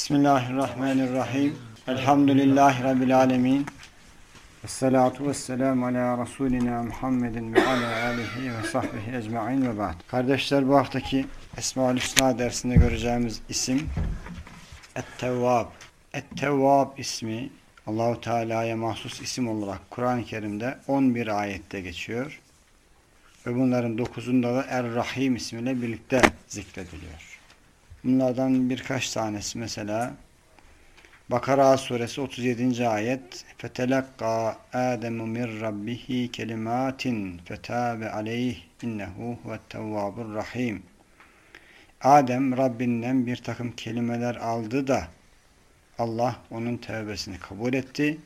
Bismillahirrahmanirrahim. Elhamdülillahi Rabbil alemin. Esselatu vesselamu ala Resulina Muhammedin ve ala alihi ve sahbihi ecma'in ve ba'd. Kardeşler bu haftaki Esma-ül Hüsna dersinde göreceğimiz isim Et-Tevvab. İsmi Allahu Teala'ya mahsus isim olarak Kur'an-ı Kerim'de 11 ayette geçiyor. Ve bunların 9'unda da Er-Rahim ismiyle birlikte zikrediliyor. Bunlardan birkaç tanesi mesela Bakara suresi 37. ayet Fetelakka Ademu min rabbihi kelimatin fetabe aleyh innehu huvettevvabur rahim Adem Rabbinden bir takım kelimeler aldı da Allah onun tevbesini kabul etti.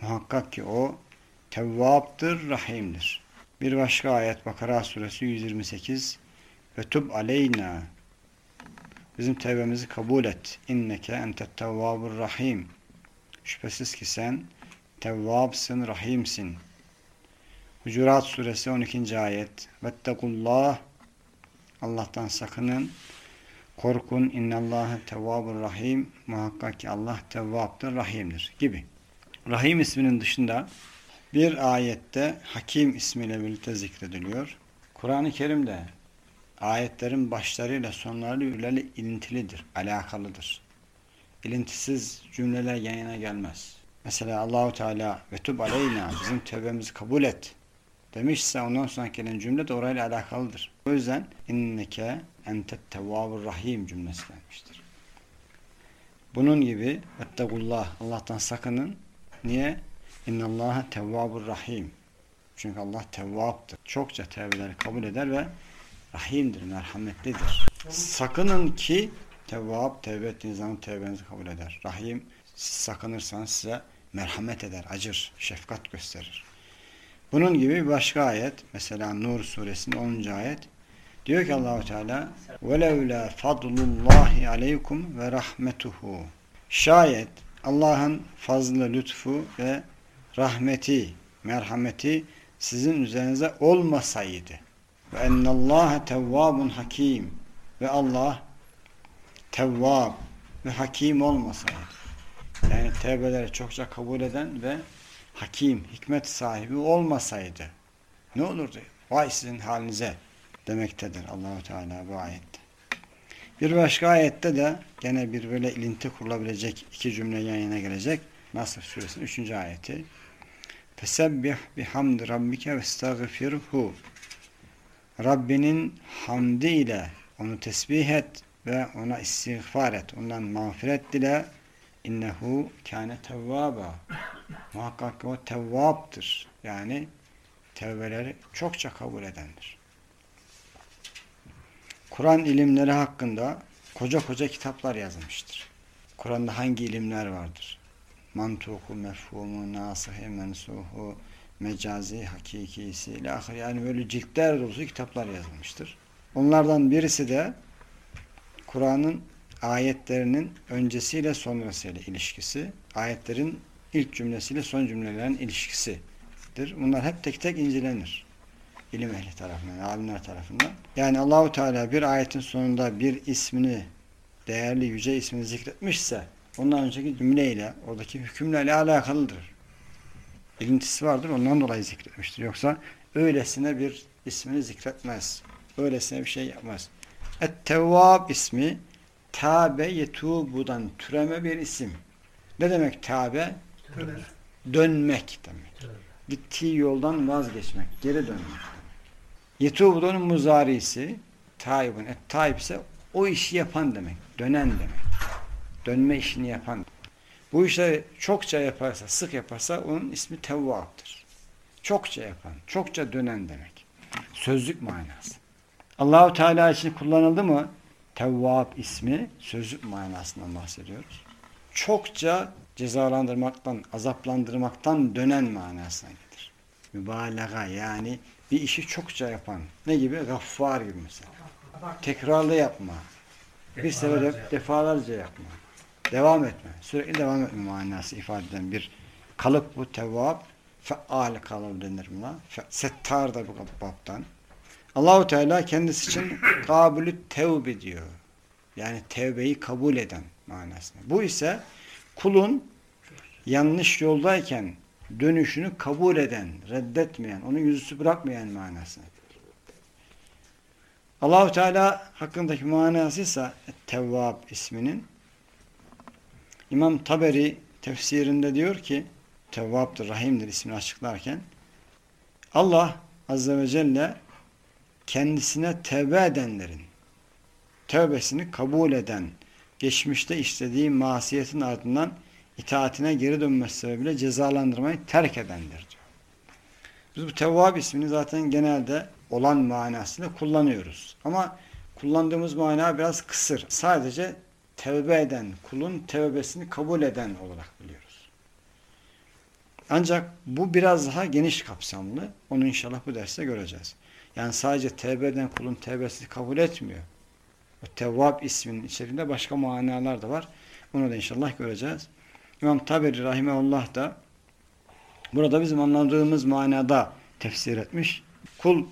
Muhakkak ki o tevvaptır, rahimdir. Bir başka ayet Bakara suresi 128 ve tub aleyna bizim tevbemizi kabul et. İnneke entet tevvabur rahim. Şüphesiz ki sen tevvabsın, rahimsin. Hucurat suresi 12. ayet. Vettekullah Allah'tan sakının. Korkun innallâhe tevvabur rahim. Muhakkak ki Allah tevvaptır, rahimdir gibi. Rahim isminin dışında bir ayette Hakim ismiyle birlikte zikrediliyor. Kur'an-ı Kerim'de ayetlerin başlarıyla sonlarıyla ilintilidir, alakalıdır. İlintisiz cümleler yan yana gelmez. Mesela Allahu Teala ve tub aleyna bizim tövbemizi kabul et demişse ondan sonra gelen cümle de orayla alakalıdır. O yüzden inneke entet tevvabur rahim cümlesi gelmiştir. Bunun gibi ettegullah Allah'tan sakının. Niye? İnnallâhe tevvabur rahim. Çünkü Allah tevvaptır. Çokça tevbeleri kabul eder ve rahimdir, merhametlidir. Sakının ki tevvab, tevbe ettiğiniz zaman tevbenizi kabul eder. Rahim sakınırsanız size merhamet eder, acır, şefkat gösterir. Bunun gibi başka ayet mesela Nur suresinde 10. ayet diyor ki Allahu Teala velevle fadlullahi aleykum ve rahmetuhu şayet Allah'ın fazlı lütfu ve rahmeti merhameti sizin üzerinize olmasaydı ve ennallâhe tevvâbun hakim ve Allah tevvab ve hakim olmasaydı yani tevbeleri çokça kabul eden ve hakim, hikmet sahibi olmasaydı ne olurdu? Vay sizin halinize demektedir Allahu Teala bu ayette. Bir başka ayette de gene bir böyle ilinti kurulabilecek iki cümle yan yana gelecek. Nasr suresinin 3. ayeti. Fesebbih bihamdi rabbike ve. Rabbinin hamdi ile onu tesbih et ve ona istiğfar et. Ondan mağfiret dile. İnnehu kâne tevvâba. Muhakkak o tevvaptır. Yani tevbeleri çokça kabul edendir. Kur'an ilimleri hakkında koca koca kitaplar yazılmıştır. Kur'an'da hangi ilimler vardır? Mantuku, mefhumu, nasıhi, mensuhu, mecazi, hakikisi ile yani böyle ciltler dolusu kitaplar yazılmıştır. Onlardan birisi de Kur'an'ın ayetlerinin öncesiyle sonrasıyla ilişkisi, ayetlerin ilk cümlesiyle son cümlelerin ilişkisidir. Bunlar hep tek tek incelenir. İlim ehli tarafından, alimler tarafından. Yani Allahu Teala bir ayetin sonunda bir ismini, değerli yüce ismini zikretmişse ondan önceki cümleyle, oradaki hükümlerle alakalıdır. İlintisi vardır, ondan dolayı zikretmiştir. Yoksa öylesine bir ismini zikretmez. Öylesine bir şey yapmaz. Et-Tevvab ismi Tabe yetubudan türeme bir isim. Ne demek tabe? Dönmek demek. Döner. Gittiği yoldan vazgeçmek, geri dönmek. Yetubudan muzarisi taibun. Et taib ise o işi yapan demek. Dönen demek. Dönme işini yapan. Bu işleri çokça yaparsa, sık yaparsa onun ismi tevvaptır. Çokça yapan, çokça dönen demek. Sözlük manası. Allahu Teala için kullanıldı mı? Tevvab ismi sözlük manasından bahsediyoruz. Çokça cezalandırmaktan, azaplandırmaktan dönen manasına gelir. Mübalağa yani bir işi çokça yapan. Ne gibi? Gaffar gibi mesela. Tekrarlı yapma. Bir sefer defalarca yapma. Devam etme. Sürekli devam etme manası ifade eden bir kalıp bu tevvab. Feal kalıp denir buna. Settar da bu babdan. Allahu Teala kendisi için kabulü tevbe diyor. Yani tevbeyi kabul eden, manasında. Bu ise kulun yanlış yoldayken dönüşünü kabul eden, reddetmeyen, onu yüzüstü bırakmayan manasına. Allahu Teala hakkındaki manası ise Tevvab isminin İmam Taberi tefsirinde diyor ki Tevvab'dır, Rahim'dir ismini açıklarken Allah Azze ve Celle kendisine tevbe edenlerin tövbesini kabul eden geçmişte işlediği masiyetin ardından itaatine geri dönmesi sebebiyle cezalandırmayı terk edendir diyor. Biz bu Tevvab ismini zaten genelde olan manasıyla kullanıyoruz. Ama kullandığımız mana biraz kısır. Sadece tevbe eden, kulun tevbesini kabul eden olarak biliyoruz. Ancak bu biraz daha geniş kapsamlı. Onu inşallah bu derste göreceğiz. Yani sadece tevbe eden kulun tevbesini kabul etmiyor. O Tevvab isminin içerisinde başka manalar da var. Onu da inşallah göreceğiz. İmam Taberi Rahimahullah da burada bizim anladığımız manada tefsir etmiş. Kul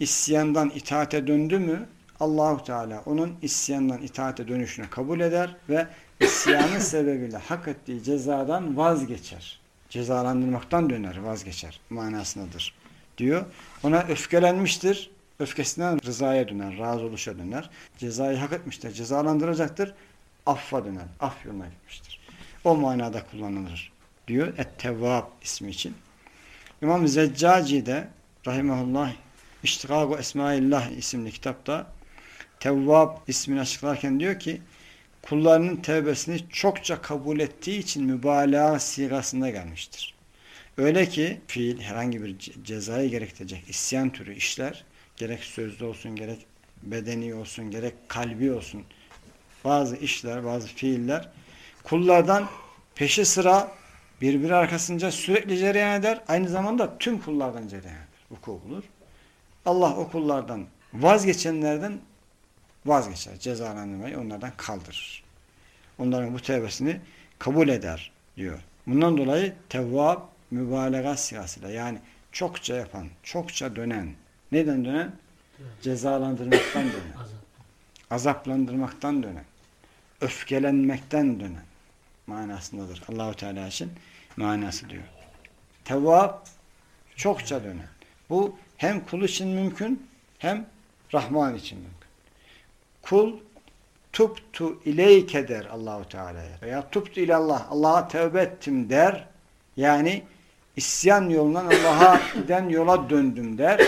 isyandan itaate döndü mü Allahu Teala onun isyandan itaate dönüşünü kabul eder ve isyanın sebebiyle hak ettiği cezadan vazgeçer. Cezalandırmaktan döner, vazgeçer manasındadır diyor. Ona öfkelenmiştir. Öfkesinden rızaya döner, razı oluşa döner. Cezayı hak etmiştir, cezalandıracaktır. Affa döner, af yoluna gitmiştir. O manada kullanılır diyor Et-Tevvab ismi için. İmam Zeccaci de rahimahullah İştikagu Esmaillah isimli kitapta Tevvab ismini açıklarken diyor ki kullarının tevbesini çokça kabul ettiği için mübalağa sigasında gelmiştir. Öyle ki fiil herhangi bir cezayı gerektirecek isyan türü işler gerek sözlü olsun gerek bedeni olsun gerek kalbi olsun bazı işler bazı fiiller kullardan peşi sıra birbiri arkasınca sürekli cereyan eder. Aynı zamanda tüm kullardan cereyan eder. Vuku bulur. Allah o kullardan vazgeçenlerden vazgeçer. Cezalandırmayı onlardan kaldırır. Onların bu tevbesini kabul eder diyor. Bundan dolayı tevvab mübalağa siyasıyla yani çokça yapan, çokça dönen. Neden dönen? Cezalandırmaktan dönen. Azaplandırmaktan dönen. Öfkelenmekten dönen manasındadır. Allahu Teala için manası diyor. Tevvab çokça dönen. Bu hem kul için mümkün hem Rahman için mümkün. Kul tuptu ileyke der Allahu Teala'ya veya tuptu ilallah Allah'a tevbe ettim der. Yani isyan yolundan Allah'a giden yola döndüm der.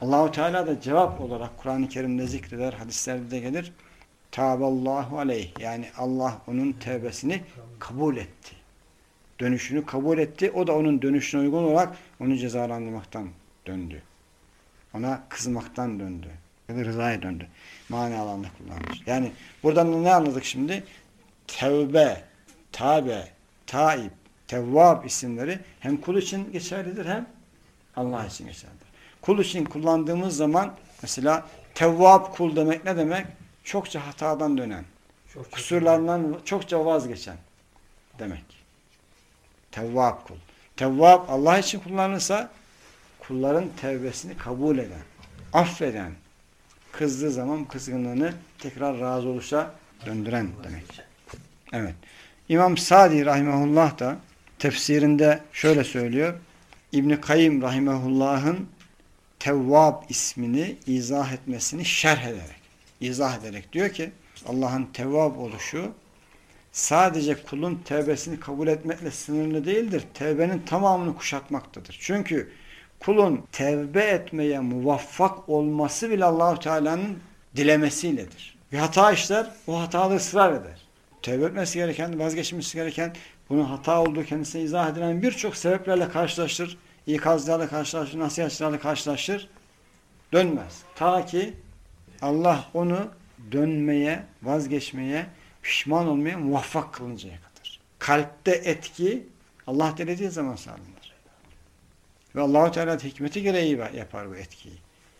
Allahu Teala da cevap olarak Kur'an-ı Kerim'de zikreder, hadislerde de gelir. Taballahu aleyh. Yani Allah onun tevbesini kabul etti. Dönüşünü kabul etti. O da onun dönüşüne uygun olarak onu cezalandırmaktan döndü. Ona kızmaktan döndü. Ya da rızaya döndü. Mani alanında kullanmış. Yani buradan ne anladık şimdi? Tevbe, tabe, taib, tevvab isimleri hem kul için geçerlidir hem Allah için geçerlidir. Kul için kullandığımız zaman mesela tevvab kul demek ne demek? Çokça hatadan dönen, çok kusurlarından çokça vazgeçen demek. Tevvab kul. Tevvab Allah için kullanılırsa kulların tevbesini kabul eden, affeden, kızdığı zaman kızgınlığını tekrar razı oluşa döndüren demek. Evet. İmam Sadi rahimahullah da tefsirinde şöyle söylüyor. İbn Kayyim rahimahullah'ın Tevvab ismini izah etmesini şerh ederek, izah ederek diyor ki Allah'ın Tevvab oluşu sadece kulun tevbesini kabul etmekle sınırlı değildir. Tevbenin tamamını kuşatmaktadır. Çünkü kulun tevbe etmeye muvaffak olması bile Allahu Teala'nın dilemesiyledir. Bir hata işler, o hatalı ısrar eder. Tevbe etmesi gereken, vazgeçmesi gereken, bunun hata olduğu kendisine izah edilen birçok sebeplerle karşılaştır. İkazlarla karşılaşır, nasihatçılarla karşılaşır. Dönmez. Ta ki Allah onu dönmeye, vazgeçmeye, pişman olmaya muvaffak kılıncaya kadar. Kalpte etki Allah dilediği zaman sağlanır. Ve Allahu Teala hikmeti gereği yapar bu etkiyi.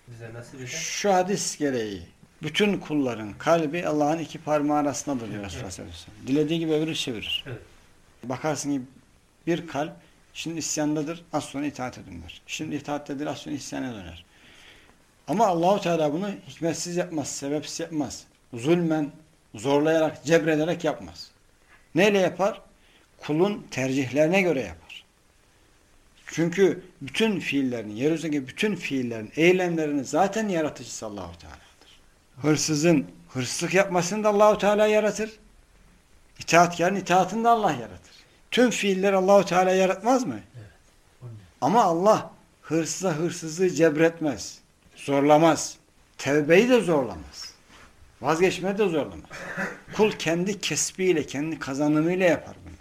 Bize nasıl Şu hadis gereği bütün kulların kalbi Allah'ın iki parmağı arasındadır diyor Resulullah Evet. Dilediği gibi evirir çevirir. Evet. Bakarsın ki bir kalp şimdi isyandadır, az sonra itaate döner. Şimdi itaattedir, az sonra isyana döner. Ama Allahu Teala bunu hikmetsiz yapmaz, sebepsiz yapmaz. Zulmen, zorlayarak, cebrederek yapmaz. Neyle yapar? Kulun tercihlerine göre yapar. Çünkü bütün fiillerin, yeryüzündeki bütün fiillerin, eylemlerini zaten yaratıcısı Allahu Teala'dır. Hırsızın hırsızlık yapmasını da Allahu Teala yaratır. İtaatkarın itaatını da Allah yaratır. Tüm fiilleri Allahu Teala yaratmaz mı? Ama Allah hırsıza hırsızlığı cebretmez. Zorlamaz. Tevbeyi de zorlamaz. Vazgeçmeyi de zorlamaz. Kul kendi kesbiyle, kendi kazanımıyla yapar bunları.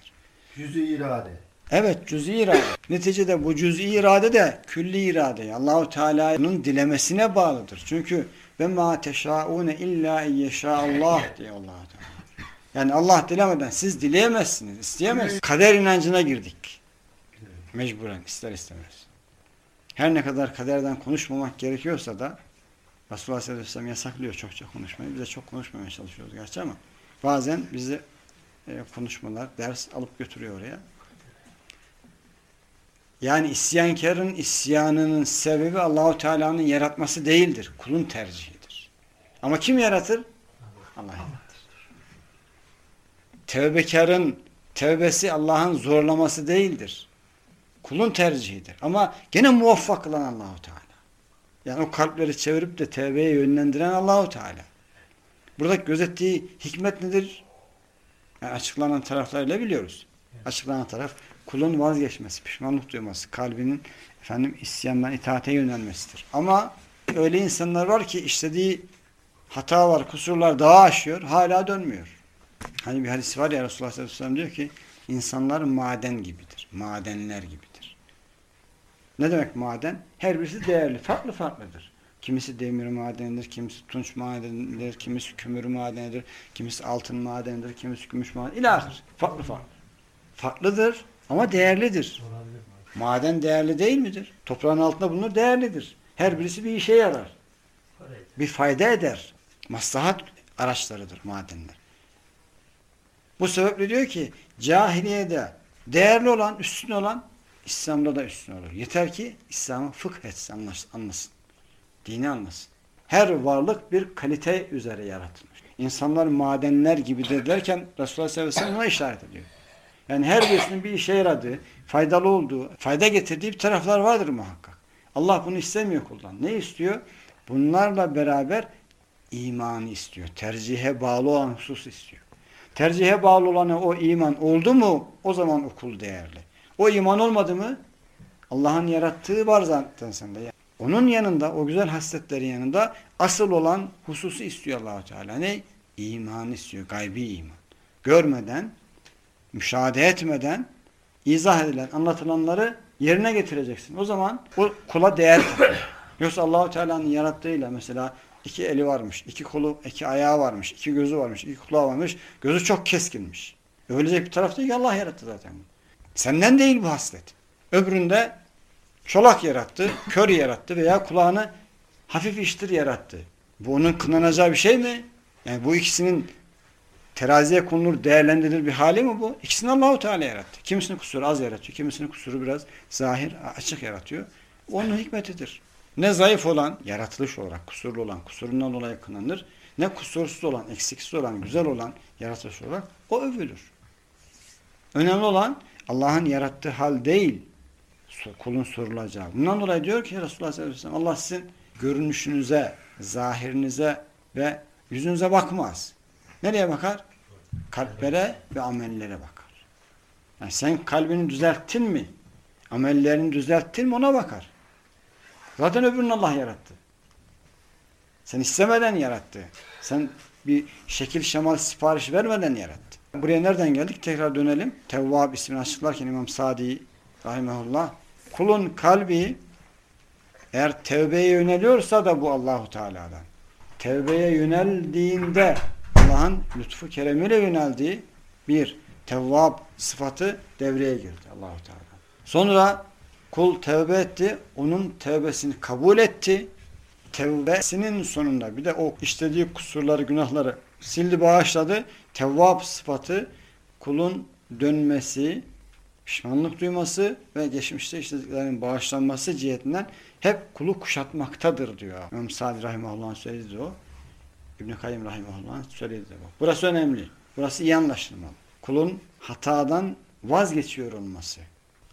Yüzü irade. Evet cüz'i irade. Neticede bu cüz'i irade de külli irade. Allahu Teala'nın dilemesine bağlıdır. Çünkü ve ma teşaune illa Allah diyor Allah. Yani Allah dilemeden siz dileyemezsiniz, isteyemezsiniz. Kader inancına girdik. Mecburen ister istemez. Her ne kadar kaderden konuşmamak gerekiyorsa da Resulullah sallallahu aleyhi ve sellem yasaklıyor çokça konuşmayı. Biz de çok konuşmamaya çalışıyoruz gerçi ama bazen bizi e, konuşmalar, ders alıp götürüyor oraya. Yani isyankarın isyanının sebebi Allahu Teala'nın yaratması değildir. Kulun tercihidir. Ama kim yaratır? Allah yaratır. Tevbekarın tevbesi Allah'ın zorlaması değildir. Kulun tercihidir. Ama gene muvaffak kılan Allahu Teala. Yani o kalpleri çevirip de tevbeye yönlendiren Allahu Teala. Burada gözettiği hikmet nedir? Yani açıklanan taraflarıyla biliyoruz. Açıklanan taraf kulun vazgeçmesi, pişmanlık duyması, kalbinin efendim isyandan itaate yönelmesidir. Ama öyle insanlar var ki işlediği hata var, kusurlar daha aşıyor, hala dönmüyor. Hani bir hadis var ya Resulullah sallallahu aleyhi ve sellem diyor ki insanlar maden gibidir, madenler gibidir. Ne demek maden? Her birisi değerli, farklı farklıdır. Kimisi demir madenidir, kimisi tunç madenidir, kimisi kömür madenidir, kimisi altın madenidir, kimisi gümüş madenidir. İlahir. Farklı farklı. Farklıdır ama değerlidir. Maden değerli değil midir? Toprağın altında bulunur değerlidir. Her birisi bir işe yarar. Bir fayda eder. Maslahat araçlarıdır madenler. Bu sebeple diyor ki cahiliyede değerli olan, üstün olan İslam'da da üstün olur. Yeter ki İslam'ı fıkh etsin, anlasın. Dini anlasın. Her varlık bir kalite üzere yaratılmış. İnsanlar madenler gibi derken Resulullah sallallahu aleyhi ve sellem işaret ediyor. Yani her birisinin bir işe yaradığı, faydalı olduğu, fayda getirdiği bir taraflar vardır muhakkak. Allah bunu istemiyor kuldan. Ne istiyor? Bunlarla beraber imanı istiyor. Tercihe bağlı olan husus istiyor. Tercihe bağlı olan o iman oldu mu o zaman okul değerli. O iman olmadı mı Allah'ın yarattığı var zaten sende. Onun yanında, o güzel hasletlerin yanında asıl olan hususu istiyor allah Teala. Ne? İman istiyor, gaybi iman. Görmeden, müşahede etmeden izah edilen, anlatılanları yerine getireceksin. O zaman o kula değer katıyor. Yoksa Allahu Teala'nın yarattığıyla mesela iki eli varmış, iki kolu, iki ayağı varmış, iki gözü varmış, iki kulağı varmış, gözü çok keskinmiş. Övülecek bir taraf değil ki Allah yarattı zaten. Senden değil bu haslet. Öbüründe çolak yarattı, kör yarattı veya kulağını hafif iştir yarattı. Bu onun kınanacağı bir şey mi? Yani bu ikisinin teraziye konulur, değerlendirilir bir hali mi bu? İkisini Allahu Teala yarattı. Kimisinin kusuru az yaratıyor, kimisinin kusuru biraz zahir, açık yaratıyor. Onun hikmetidir. Ne zayıf olan, yaratılış olarak kusurlu olan, kusurundan dolayı kınanır. Ne kusursuz olan, eksiksiz olan, güzel olan, yaratılış olarak o övülür. Önemli olan Allah'ın yarattığı hal değil, kulun sorulacağı. Bundan dolayı diyor ki Resulullah sallallahu aleyhi ve sellem Allah sizin görünüşünüze, zahirinize ve yüzünüze bakmaz. Nereye bakar? Kalplere ve amellere bakar. Yani sen kalbini düzelttin mi? Amellerini düzelttin mi ona bakar. Zaten öbürünü Allah yarattı. Sen istemeden yarattı. Sen bir şekil şemal sipariş vermeden yarattı. Buraya nereden geldik? Tekrar dönelim. Tevvab ismini açıklarken İmam Sadi rahimahullah kulun kalbi eğer tevbeye yöneliyorsa da bu Allahu Teala'dan. Tevbeye yöneldiğinde Allah'ın lütfu keremiyle yöneldiği bir tevvab sıfatı devreye girdi Allahu Teala. Sonra kul tevbe etti, onun tevbesini kabul etti. Tevbesinin sonunda bir de o işlediği kusurları, günahları sildi, bağışladı. Tevvab sıfatı kulun dönmesi, pişmanlık duyması ve geçmişte işlediklerinin bağışlanması cihetinden hep kulu kuşatmaktadır diyor. İmam Sadi Rahimahullah'ın söylediği o. İbn-i Kayyum Rahimahullah'ın söylediği bu. Burası önemli. Burası iyi anlaşılmalı. kulun hatadan vazgeçiyor olması.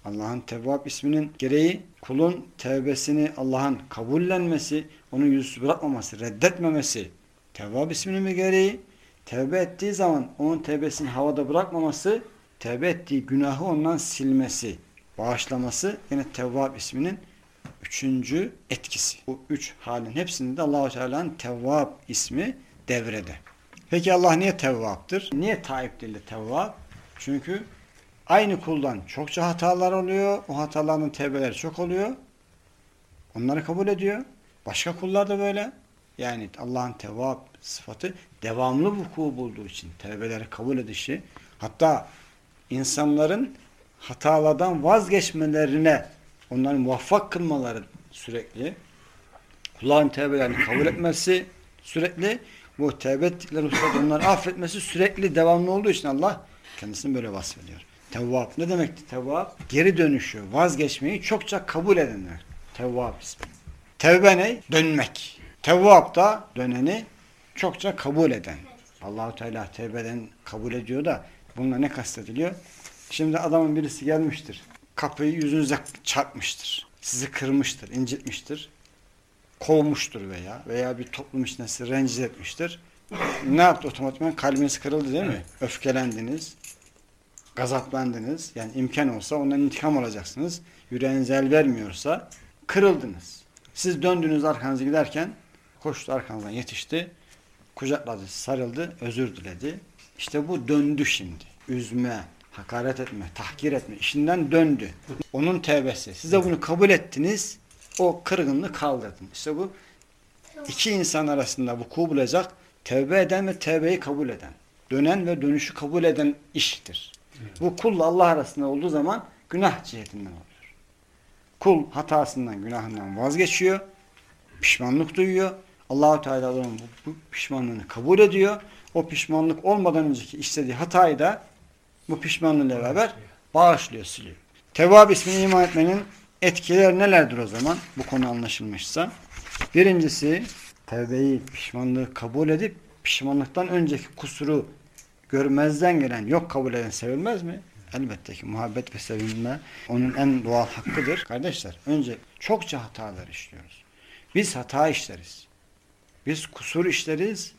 Allah'ın Tevvab isminin gereği kulun tevbesini Allah'ın kabullenmesi, onu yüzsüz bırakmaması, reddetmemesi. Tevvab isminin bir gereği tevbe ettiği zaman onun tevbesini havada bırakmaması, tevbe ettiği günahı ondan silmesi, bağışlaması yine Tevvab isminin üçüncü etkisi. Bu üç halin hepsinde Allahu Teala'nın Tevvab ismi devrede. Peki Allah niye Tevvab'dır? Niye Taib de Tevvab? Çünkü aynı kuldan çokça hatalar oluyor. O hataların tevbeleri çok oluyor. Onları kabul ediyor. Başka kullar da böyle. Yani Allah'ın Tevvab sıfatı devamlı vuku bulduğu için tevbeleri kabul edişi hatta insanların hatalardan vazgeçmelerine onları muvaffak kılmaları sürekli kulların tevbelerini kabul etmesi sürekli bu tevbe ettikleri onları affetmesi sürekli devamlı olduğu için Allah kendisini böyle vasfediyor. Tevvab ne demekti tevvab? Geri dönüşü, vazgeçmeyi çokça kabul edenler. Tevvab ismi. Tevbe ne? Dönmek. Tevvab da döneni çokça kabul eden. Allahu Teala tevbeden kabul ediyor da bununla ne kastediliyor? Şimdi adamın birisi gelmiştir. Kapıyı yüzünüze çarpmıştır. Sizi kırmıştır, incitmiştir. Kovmuştur veya veya bir toplum içinde sizi rencide etmiştir. Ne yaptı otomatikman? Kalbiniz kırıldı değil mi? Öfkelendiniz. Gazaplandınız. Yani imkan olsa ondan intikam alacaksınız. Yüreğiniz el vermiyorsa kırıldınız. Siz döndünüz arkanızı giderken koştu arkanızdan yetişti. Kucakladı, sarıldı, özür diledi. İşte bu döndü şimdi. Üzme, hakaret etme, tahkir etme işinden döndü. Onun tevbesi. Siz de bunu kabul ettiniz. O kırgınlığı kaldırdın. İşte bu iki insan arasında vuku bulacak tevbe eden ve tevbeyi kabul eden. Dönen ve dönüşü kabul eden iştir. Bu kulla Allah arasında olduğu zaman günah cihetinden oluyor. Kul hatasından, günahından vazgeçiyor. Pişmanlık duyuyor. Allahu Teala onun bu, pişmanlığını kabul ediyor. O pişmanlık olmadan önceki işlediği hatayı da bu pişmanlığıyla beraber bağışlıyor, siliyor. Tevvab ismini iman etmenin etkileri nelerdir o zaman? Bu konu anlaşılmışsa. Birincisi tevbeyi, pişmanlığı kabul edip pişmanlıktan önceki kusuru görmezden gelen, yok kabul eden sevilmez mi? Elbette ki muhabbet ve sevinme onun en doğal hakkıdır. Kardeşler önce çokça hatalar işliyoruz. Biz hata işleriz. Biz kusur işleriz.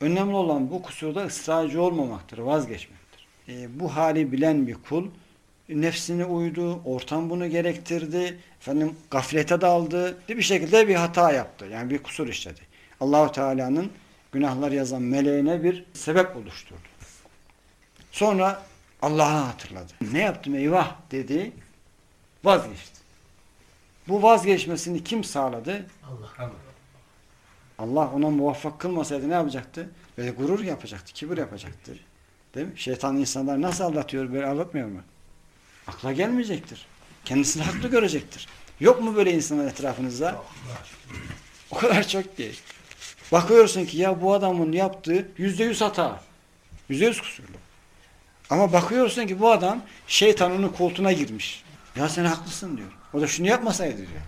Önemli olan bu kusurda ısrarcı olmamaktır, vazgeçmektir. E, bu hali bilen bir kul nefsine uydu, ortam bunu gerektirdi, efendim gaflete daldı, bir şekilde bir hata yaptı. Yani bir kusur işledi. Allahu Teala'nın günahlar yazan meleğine bir sebep oluşturdu. Sonra Allah'ı hatırladı. Ne yaptım eyvah dedi, vazgeçti. Bu vazgeçmesini kim sağladı? Allah. Allah ona muvaffak kılmasaydı ne yapacaktı? Böyle gurur yapacaktı, kibir yapacaktı. Değil mi? Şeytan insanlar nasıl aldatıyor, böyle aldatmıyor mu? Akla gelmeyecektir. Kendisini haklı görecektir. Yok mu böyle insanlar etrafınızda? O kadar çok değil. Bakıyorsun ki ya bu adamın yaptığı yüzde yüz hata. Yüzde yüz kusurlu. Ama bakıyorsun ki bu adam şeytan onun koltuğuna girmiş. Ya sen haklısın diyor. O da şunu yapmasaydı diyor.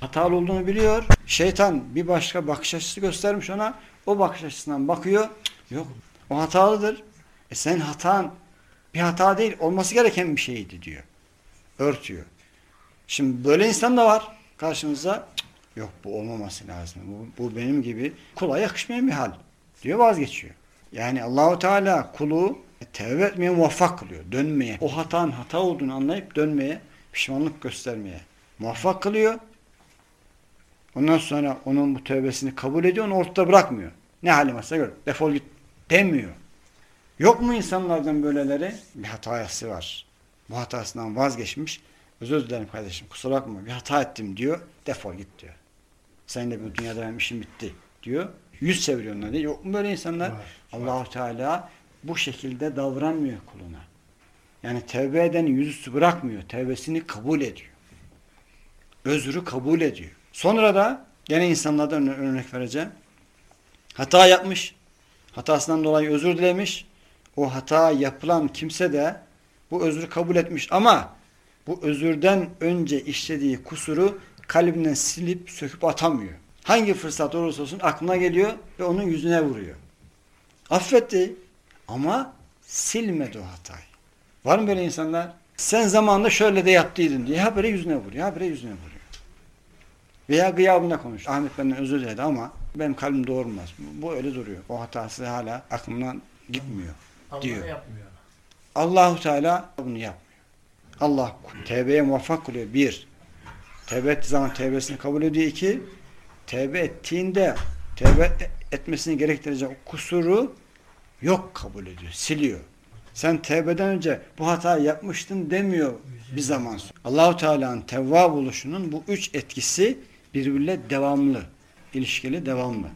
Hatalı olduğunu biliyor. Şeytan bir başka bakış açısı göstermiş ona. O bakış açısından bakıyor. Yok. O hatalıdır. E sen hatan bir hata değil. Olması gereken bir şeydi diyor. Örtüyor. Şimdi böyle insan da var karşımızda. Yok bu olmaması lazım. Bu, bu benim gibi kula yakışmayan bir hal. Diyor vazgeçiyor. Yani Allahu Teala kulu tevbe etmeye muvaffak kılıyor. Dönmeye. O hatanın hata olduğunu anlayıp dönmeye, pişmanlık göstermeye muvaffak kılıyor. Ondan sonra onun bu tövbesini kabul ediyor, onu ortada bırakmıyor. Ne halim varsa gör, defol git demiyor. Yok mu insanlardan böyleleri? Bir hatası var. Bu hatasından vazgeçmiş. Özür dilerim kardeşim, kusura bakma bir hata ettim diyor. Defol git diyor. Seninle bu dünyada benim işim bitti diyor. Yüz çeviriyor onları. Yok mu böyle insanlar? Allahu Teala bu şekilde davranmıyor kuluna. Yani tevbe edeni yüzüstü bırakmıyor. Tevbesini kabul ediyor. Özrü kabul ediyor. Sonra da gene insanlardan örnek vereceğim. Hata yapmış. Hatasından dolayı özür dilemiş. O hata yapılan kimse de bu özrü kabul etmiş ama bu özürden önce işlediği kusuru kalbinden silip söküp atamıyor. Hangi fırsat olursa olsun aklına geliyor ve onun yüzüne vuruyor. Affetti ama silmedi o hatayı. Var mı böyle insanlar? Sen zamanında şöyle de yaptıydın diye habire yüzüne vuruyor, habire yüzüne vuruyor. Veya gıyabında konuş. Ahmet benden özür diledi ama benim kalbim doğurmaz. Bu öyle duruyor. O hatası hala aklımdan gitmiyor Allah diyor. yapmıyor. Allahu Teala bunu yapmıyor. Allah tevbeye muvaffak kılıyor. Bir, tevbe ettiği zaman tevbesini kabul ediyor. İki, tevbe ettiğinde tevbe etmesini gerektirecek kusuru yok kabul ediyor, siliyor. Sen tevbeden önce bu hatayı yapmıştın demiyor bir zaman sonra. Allahu Teala'nın tevvab oluşunun bu üç etkisi birbiriyle devamlı, ilişkili, devamlı.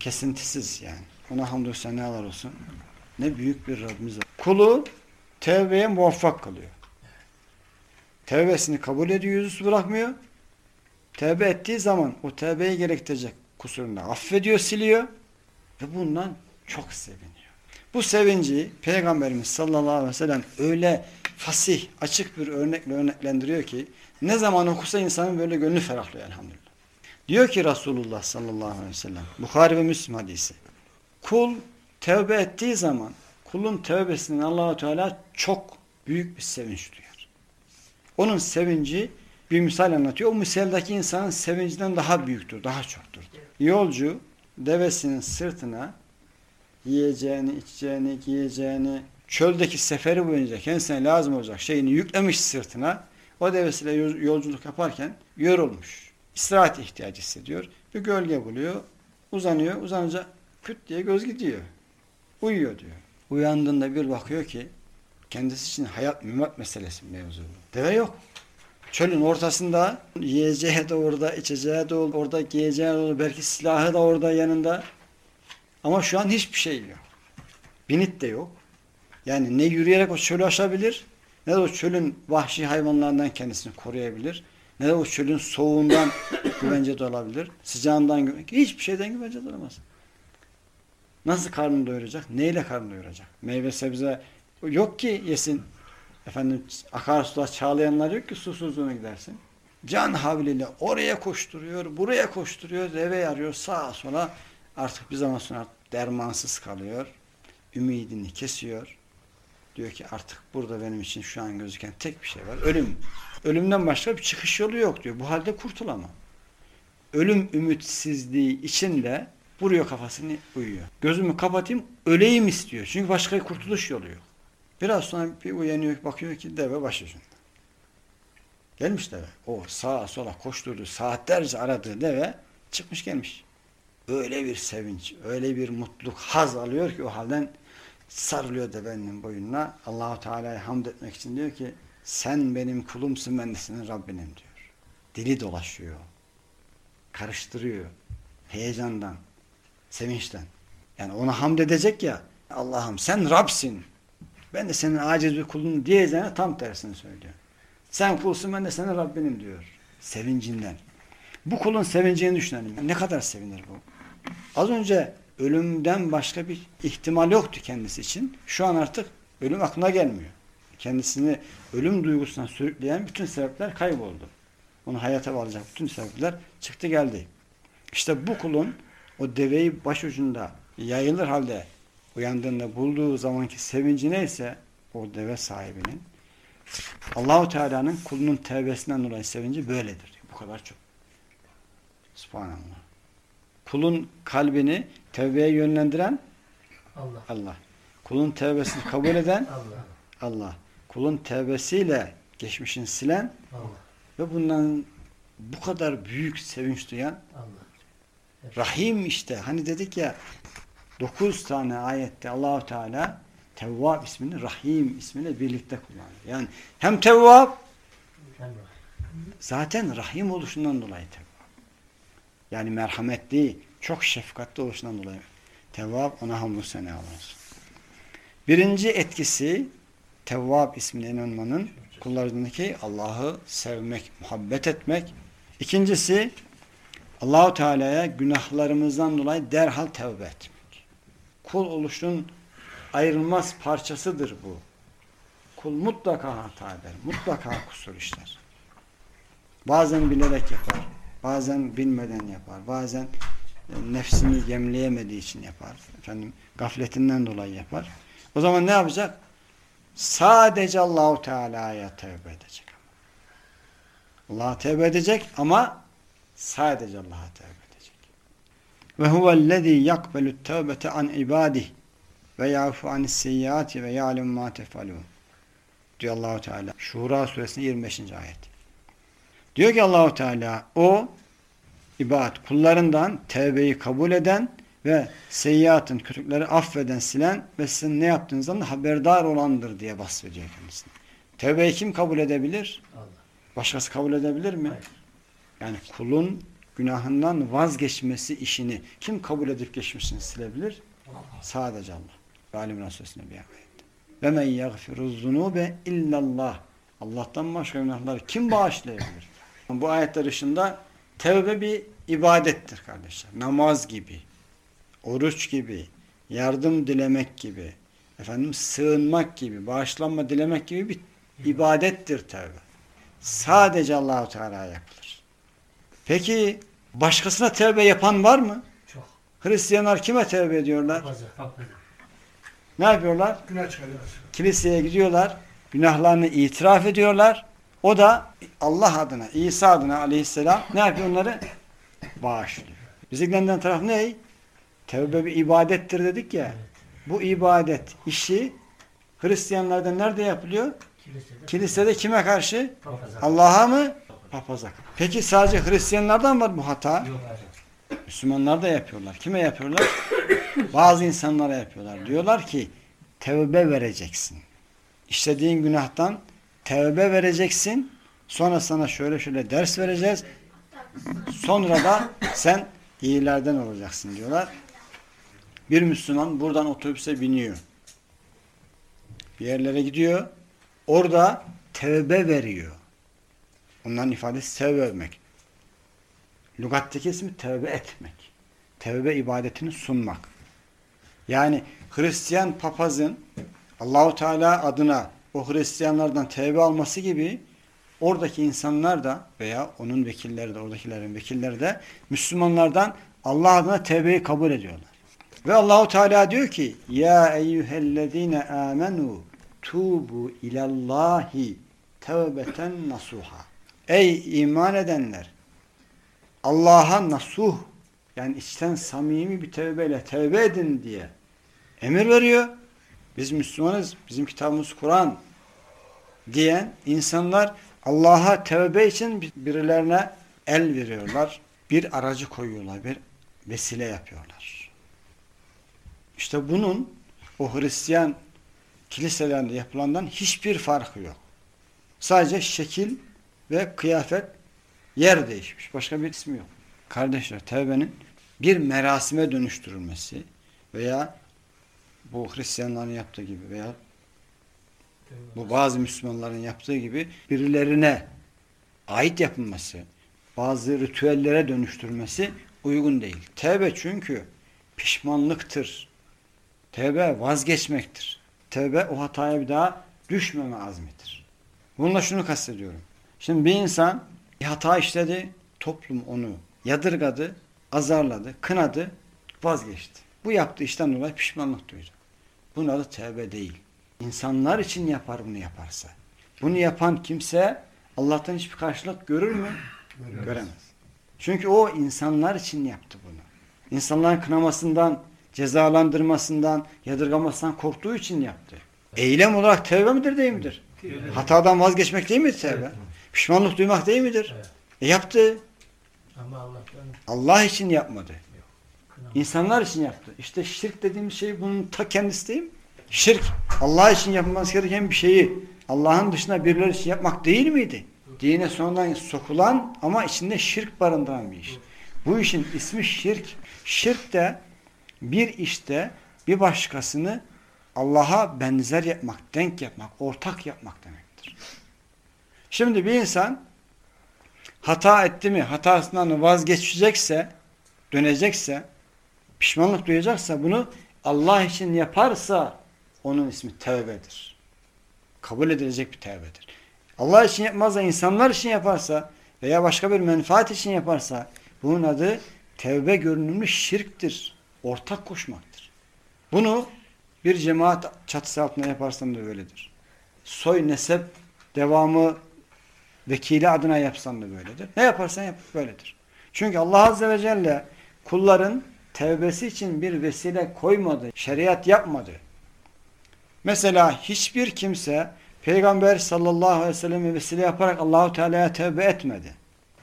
Kesintisiz yani. Ona hamdü senalar olsun. Ne büyük bir Rabbimiz var. Kulu tevbeye muvaffak kılıyor. Tevbesini kabul ediyor, yüzüstü bırakmıyor. Tevbe ettiği zaman o tevbeyi gerektirecek kusurunu affediyor, siliyor ve bundan çok seviniyor. Bu sevinci Peygamberimiz sallallahu aleyhi ve sellem öyle fasih, açık bir örnekle örneklendiriyor ki ne zaman okusa insanın böyle gönlü ferahlıyor elhamdülillah. Diyor ki Resulullah sallallahu aleyhi ve sellem Bukhari ve Müslim hadisi kul tevbe ettiği zaman kulun tevbesinden Allahu Teala çok büyük bir sevinç duyar. Onun sevinci bir misal anlatıyor. O misaldeki insanın sevincinden daha büyüktür, daha çoktur. Yolcu devesinin sırtına yiyeceğini, içeceğini, giyeceğini, çöldeki seferi boyunca kendisine lazım olacak şeyini yüklemiş sırtına. O devesiyle yolculuk yaparken yorulmuş. İstirahat ihtiyacı hissediyor. Bir gölge buluyor. Uzanıyor. Uzanınca küt diye göz gidiyor. Uyuyor diyor. Uyandığında bir bakıyor ki kendisi için hayat mümat meselesi mevzu. Deve yok. Çölün ortasında yiyeceği de orada, içeceği de orada, giyeceği de orada, belki silahı da orada yanında. Ama şu an hiçbir şey yok. Binit de yok. Yani ne yürüyerek o çölü aşabilir, ne de o çölün vahşi hayvanlarından kendisini koruyabilir, ne de o çölün soğuğundan güvence olabilir, sıcağından hiçbir şeyden güvence olamaz. Nasıl karnını doyuracak? Neyle karnını doyuracak? Meyve sebze yok ki yesin. Efendim akarsular çağlayanlar yok ki susuzluğuna gidersin. Can havliyle oraya koşturuyor, buraya koşturuyor, eve arıyor, sağa sola artık bir zaman sonra dermansız kalıyor. Ümidini kesiyor. Diyor ki artık burada benim için şu an gözüken tek bir şey var. Ölüm. Ölümden başka bir çıkış yolu yok diyor. Bu halde kurtulamam. Ölüm ümitsizliği içinde vuruyor kafasını uyuyor. Gözümü kapatayım öleyim istiyor. Çünkü başka bir kurtuluş yolu yok. Biraz sonra bir uyanıyor bakıyor ki deve başucunda. Gelmiş deve. O sağa sola koşturduğu saatlerce aradığı deve çıkmış gelmiş. Öyle bir sevinç, öyle bir mutluluk, haz alıyor ki o halden sarılıyor devenin boyununa. Allahu Teala'ya hamd etmek için diyor ki sen benim kulumsun ben de senin Rabbinim diyor. Dili dolaşıyor. Karıştırıyor. Heyecandan, sevinçten. Yani ona hamd edecek ya Allah'ım sen Rabsin. Ben de senin aciz bir kulun diyeceğine tam tersini söylüyor. Sen kulsun ben de senin Rabbinim diyor. Sevincinden. Bu kulun sevincini düşünelim. Ne kadar sevinir bu? Az önce ölümden başka bir ihtimal yoktu kendisi için. Şu an artık ölüm aklına gelmiyor. Kendisini ölüm duygusuna sürükleyen bütün sebepler kayboldu. Onu hayata bağlayacak bütün sebepler çıktı geldi. İşte bu kulun o deveyi başucunda yayılır halde uyandığında bulduğu zamanki sevinci neyse o deve sahibinin Allahu Teala'nın kulunun tevbesinden dolayı sevinci böyledir. Bu kadar çok. Subhanallah. Kulun kalbini tevbeye yönlendiren Allah. Allah. Kulun tevbesini kabul eden Allah. Allah. Kulun tevbesiyle geçmişini silen Allah. ve bundan bu kadar büyük sevinç duyan Allah. Rahim işte. Hani dedik ya dokuz tane ayette Allahu Teala Tevvab ismini Rahim ismiyle birlikte kullanıyor. Yani hem Tevvab zaten Rahim oluşundan dolayı Tevvab. Yani merhametli, çok şefkatli oluşundan dolayı Tevvab ona hamdü sena olsun. Birinci etkisi Tevvab ismine inanmanın kullarındaki Allah'ı sevmek, muhabbet etmek. İkincisi Allahu Teala'ya günahlarımızdan dolayı derhal tevbe etmek. Kul oluşun ayrılmaz parçasıdır bu. Kul mutlaka hata eder, mutlaka kusur işler. Bazen bilerek yapar, bazen bilmeden yapar, bazen e, nefsini yemleyemediği için yapar. Efendim gafletinden dolayı yapar. O zaman ne yapacak? Sadece Allahu Teala'ya tevbe edecek. Allah'a tevbe edecek ama sadece Allah'a tevbe edecek. Ve huvellezî yakbelü't tevbete an ibadih ve yafu anis seyyiati ve ya'lem ma tefalun. Diyor Allahu Teala. Şura suresinin 25. ayet. Diyor ki Allahu Teala o ibad kullarından tevbeyi kabul eden ve seyyiatın kötülükleri affeden, silen ve sizin ne yaptığınızdan da haberdar olandır diye bahsediyor kendisine. Tevbeyi kim kabul edebilir? Allah. Başkası kabul edebilir mi? Hayır. Yani kulun günahından vazgeçmesi işini kim kabul edip geçmişini silebilir? Sadece Allah. Ve Ali İmran Suresinde bir ayet. Ve men yagfiru zunube illallah. Allah'tan başka günahları kim bağışlayabilir? Bu ayetler dışında tevbe bir ibadettir kardeşler. Namaz gibi, oruç gibi, yardım dilemek gibi, efendim sığınmak gibi, bağışlanma dilemek gibi bir ibadettir tevbe. Sadece Allahu Teala yapılır. Peki başkasına tevbe yapan var mı? Çok. Hristiyanlar kime tevbe ediyorlar? Fazla. Ne yapıyorlar? Günah çıkarıyorlar. Kiliseye gidiyorlar, günahlarını itiraf ediyorlar. O da Allah adına, İsa adına aleyhisselam ne yapıyor onları? Bağışlıyor. Bizi ilgilenen taraf ne? Tevbe bir ibadettir dedik ya. Evet. Bu ibadet işi Hristiyanlarda nerede yapılıyor? Kilisede. Kilisede kime karşı? Papaz'a. Allah'a mı? Papaza. Peki sadece Hristiyanlardan var bu hata? Yok. Müslümanlar da yapıyorlar. Kime yapıyorlar? Bazı insanlara yapıyorlar. Diyorlar ki tevbe vereceksin. İşlediğin günahtan tevbe vereceksin. Sonra sana şöyle şöyle ders vereceğiz. Sonra da sen iyilerden olacaksın diyorlar. Bir Müslüman buradan otobüse biniyor. Bir yerlere gidiyor. Orada tevbe veriyor. Onların ifadesi tevbe vermek. Lügattaki ismi tevbe etmek. Tevbe ibadetini sunmak. Yani Hristiyan papazın Allahu Teala adına o Hristiyanlardan tevbe alması gibi oradaki insanlar da veya onun vekilleri de oradakilerin vekilleri de Müslümanlardan Allah adına tevbeyi kabul ediyorlar. Ve Allahu Teala diyor ki: "Ya eyyühellezine amenu tubu ilallahi tevbeten nasuha." Ey iman edenler Allah'a nasuh yani içten samimi bir tevbeyle tevbe edin diye emir veriyor. Biz Müslümanız, bizim kitabımız Kur'an diyen insanlar Allah'a tevbe için birilerine el veriyorlar. Bir aracı koyuyorlar, bir vesile yapıyorlar. İşte bunun o Hristiyan kiliselerinde yapılandan hiçbir farkı yok. Sadece şekil ve kıyafet yer değişmiş. Başka bir ismi yok. Kardeşler tevbenin bir merasime dönüştürülmesi veya bu Hristiyanların yaptığı gibi veya bu bazı Müslümanların yaptığı gibi birilerine ait yapılması, bazı ritüellere dönüştürmesi uygun değil. Tevbe çünkü pişmanlıktır. Tevbe vazgeçmektir. Tevbe o hataya bir daha düşmeme azmidir. Bununla şunu kastediyorum. Şimdi bir insan bir hata işledi, toplum onu yadırgadı, azarladı, kınadı, vazgeçti. Bu yaptığı işten dolayı pişmanlık duydu. Bunun adı tevbe değil. İnsanlar için yapar bunu yaparsa. Bunu yapan kimse Allah'tan hiçbir karşılık görür mü? Göremez. Göremez. Çünkü o insanlar için yaptı bunu. İnsanların kınamasından, cezalandırmasından, yadırgamasından korktuğu için yaptı. Eylem olarak tevbe midir değil midir? Hatadan vazgeçmek değil midir tevbe? Pişmanlık duymak değil midir? Evet. E yaptı. Ama Allah'tan Allah için yapmadı. İnsanlar için yaptı. İşte şirk dediğimiz şey bunun ta kendisi değil mi? Şirk Allah için yapılması gereken bir şeyi Allah'ın dışında birileri için yapmak değil miydi? Dine sonradan sokulan ama içinde şirk barındıran bir iş. Bu işin ismi şirk. Şirk de bir işte bir başkasını Allah'a benzer yapmak, denk yapmak, ortak yapmak demektir. Şimdi bir insan hata etti mi, hatasından vazgeçecekse, dönecekse, pişmanlık duyacaksa bunu Allah için yaparsa onun ismi tevbedir. Kabul edilecek bir tevbedir. Allah için yapmaz da insanlar için yaparsa veya başka bir menfaat için yaparsa bunun adı tevbe görünümlü şirktir. Ortak koşmaktır. Bunu Bir cemaat çatısı altında yaparsan da öyledir. Soy, nesep, devamı vekili adına yapsan da böyledir. Ne yaparsan yap böyledir. Çünkü Allah Azze ve Celle kulların tevbesi için bir vesile koymadı, şeriat yapmadı. Mesela hiçbir kimse Peygamber sallallahu aleyhi ve sellem'e vesile yaparak Allahu Teala'ya tevbe etmedi.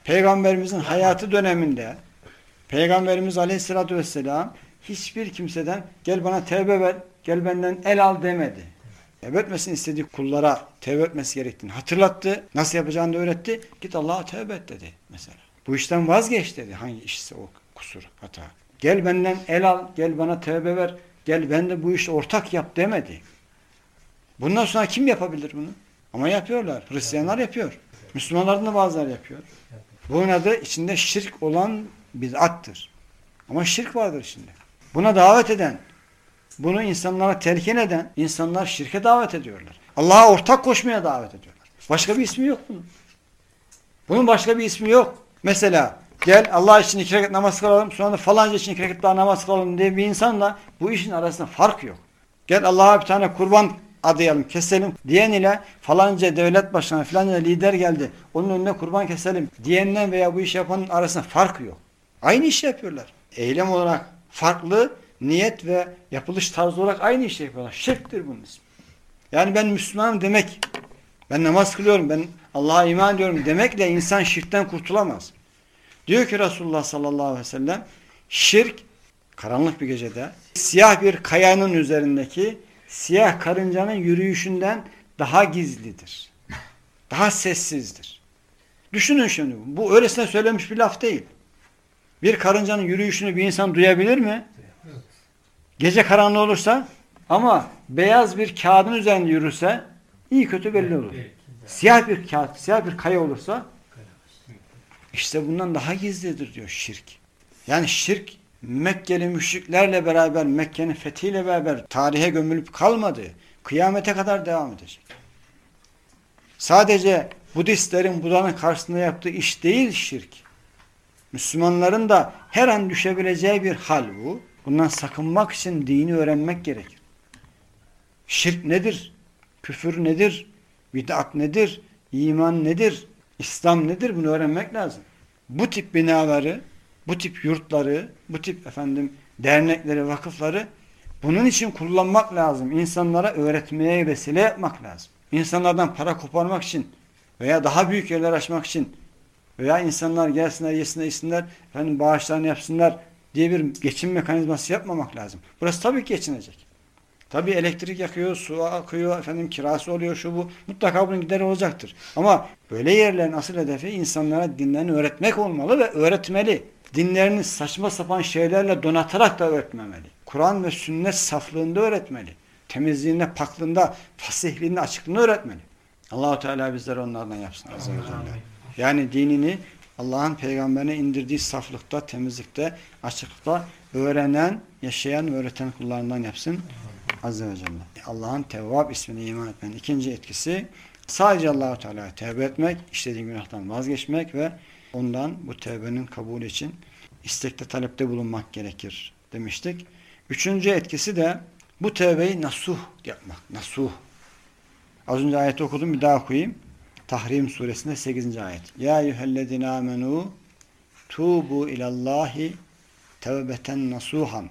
Peygamberimizin hayatı döneminde Peygamberimiz aleyhissalatü vesselam hiçbir kimseden gel bana tevbe ver, gel benden el al demedi. Tevbe etmesini istediği kullara tevbe etmesi gerektiğini hatırlattı. Nasıl yapacağını da öğretti. Git Allah'a tevbe et dedi mesela. Bu işten vazgeç dedi. Hangi işse o kusur, hata. Gel benden el al, gel bana tevbe ver, gel ben de bu işi ortak yap demedi. Bundan sonra kim yapabilir bunu? Ama yapıyorlar. Hristiyanlar yapıyor. Müslümanların da bazıları yapıyor. Bunun adı içinde şirk olan bid'attır. Ama şirk vardır içinde. Buna davet eden, bunu insanlara telkin eden insanlar şirke davet ediyorlar. Allah'a ortak koşmaya davet ediyorlar. Başka bir ismi yok bunun. Bunun başka bir ismi yok. Mesela gel Allah için iki rekat namaz kılalım sonra falanca için iki rekat daha namaz kılalım diye bir insanla bu işin arasında fark yok. Gel Allah'a bir tane kurban adayalım, keselim diyen ile falanca devlet başkanı, falanca lider geldi. Onun önüne kurban keselim diyenden veya bu iş yapanın arasında fark yok. Aynı işi yapıyorlar. Eylem olarak farklı, niyet ve yapılış tarzı olarak aynı işi yapıyorlar. Şirktir bunun ismi. Yani ben Müslümanım demek, ben namaz kılıyorum, ben Allah'a iman ediyorum demekle insan şirkten kurtulamaz. Diyor ki Resulullah sallallahu aleyhi ve sellem, şirk karanlık bir gecede siyah bir kayanın üzerindeki siyah karıncanın yürüyüşünden daha gizlidir. Daha sessizdir. Düşünün şimdi. Bu öylesine söylemiş bir laf değil. Bir karıncanın yürüyüşünü bir insan duyabilir mi? Gece karanlığı olursa ama beyaz bir kağıdın üzerinde yürürse iyi kötü belli olur. Siyah bir kağıt, siyah bir kaya olursa işte bundan daha gizlidir diyor şirk. Yani şirk Mekkeli müşriklerle beraber Mekke'nin fethiyle beraber tarihe gömülüp kalmadı. Kıyamete kadar devam edecek. Sadece Budistlerin Buda'nın karşısında yaptığı iş değil şirk. Müslümanların da her an düşebileceği bir hal bu. Bundan sakınmak için dini öğrenmek gerekir. Şirk nedir? Küfür nedir? Bid'at nedir? İman nedir? İslam nedir? Bunu öğrenmek lazım. Bu tip binaları, bu tip yurtları, bu tip efendim dernekleri, vakıfları bunun için kullanmak lazım. İnsanlara öğretmeye vesile yapmak lazım. İnsanlardan para koparmak için veya daha büyük yerler açmak için veya insanlar gelsinler, yesinler, içsinler, efendim bağışlarını yapsınlar diye bir geçim mekanizması yapmamak lazım. Burası tabii ki geçinecek. Tabii elektrik yakıyor, su akıyor, efendim kirası oluyor, şu bu. Mutlaka bunun gideri olacaktır. Ama böyle yerlerin asıl hedefi insanlara dinlerini öğretmek olmalı ve öğretmeli. Dinlerini saçma sapan şeylerle donatarak da öğretmemeli. Kur'an ve sünnet saflığında öğretmeli. Temizliğinde, paklığında, fasihliğinde, açıklığında öğretmeli. Allahu Teala bizleri onlardan yapsın. Yani dinini Allah'ın peygamberine indirdiği saflıkta, temizlikte, açıklıkta öğrenen, yaşayan ve öğreten kullarından yapsın. Azze ve Celle. Allah'ın Tevvab ismine iman etmenin ikinci etkisi sadece Allahu Teala'ya tevbe etmek, işlediğin günahtan vazgeçmek ve ondan bu tevbenin kabul için istekte talepte bulunmak gerekir demiştik. Üçüncü etkisi de bu tevbeyi nasuh yapmak. Nasuh. Az önce ayeti okudum bir daha okuyayım. Tahrim suresinde 8. ayet. Ya eyyühellezine amenu tubu ilallahi tevbeten nasuhan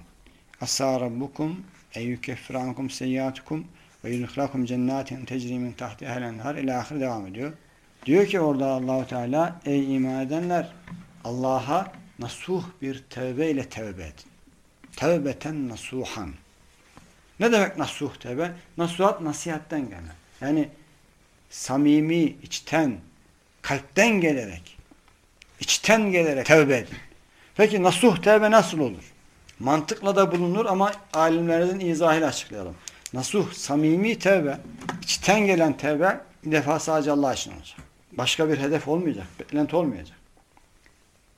asa rabbukum en yukeffir ankum seyyatukum ve yudhilakum cennetin tecri min tahtiha el-enhar ila ahir devam ediyor. Diyor ki orada Allahu Teala ey iman edenler Allah'a nasuh bir tevbe ile tevbe edin. Tevbeten nasuhan. Ne demek nasuh tevbe? Nasuhat nasihatten gelir. Yani samimi, içten, kalpten gelerek, içten gelerek tevbe edin. Peki nasuh tevbe nasıl olur? Mantıkla da bulunur ama alimlerden izahıyla açıklayalım. Nasuh, samimi tevbe, içten gelen tevbe bir defa sadece Allah için olacak. Başka bir hedef olmayacak, beklenti olmayacak.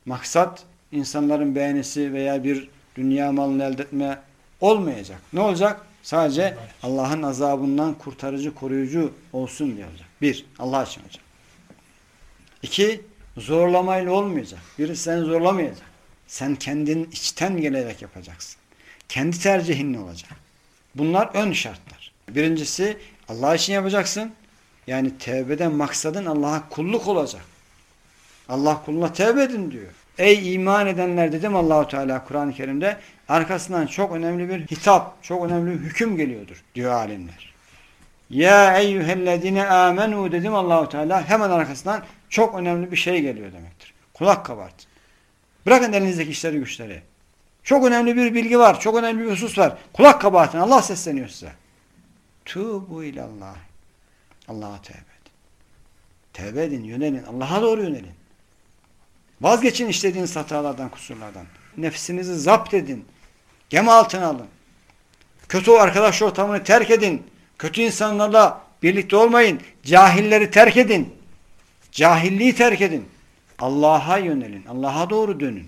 Maksat insanların beğenisi veya bir dünya malını elde etme olmayacak. Ne olacak? Sadece Allah'ın azabından kurtarıcı, koruyucu olsun diye olacak. Bir, Allah için olacak. İki, zorlamayla olmayacak. Biri seni zorlamayacak. Sen kendin içten gelerek yapacaksın. Kendi tercihin ne olacak? Bunlar ön şartlar. Birincisi Allah için yapacaksın. Yani tevbeden maksadın Allah'a kulluk olacak. Allah kuluna tevbe edin diyor. Ey iman edenler dedim Allahu Teala Kur'an-ı Kerim'de arkasından çok önemli bir hitap, çok önemli bir hüküm geliyordur diyor alimler. Ya eyyühellezine amenu dedim Allahu Teala hemen arkasından çok önemli bir şey geliyor demektir. Kulak kabartın. Bırakın elinizdeki işleri güçleri. Çok önemli bir bilgi var. Çok önemli bir husus var. Kulak kabartın. Allah sesleniyor size. Tuğbu ilallah. Allah'a tevbe edin. Tevbe edin, yönelin. Allah'a doğru yönelin. Vazgeçin işlediğiniz hatalardan, kusurlardan. Nefsinizi zapt edin. Gemi altına alın. Kötü arkadaş ortamını terk edin. Kötü insanlarla birlikte olmayın. Cahilleri terk edin. Cahilliği terk edin. Allah'a yönelin. Allah'a doğru dönün.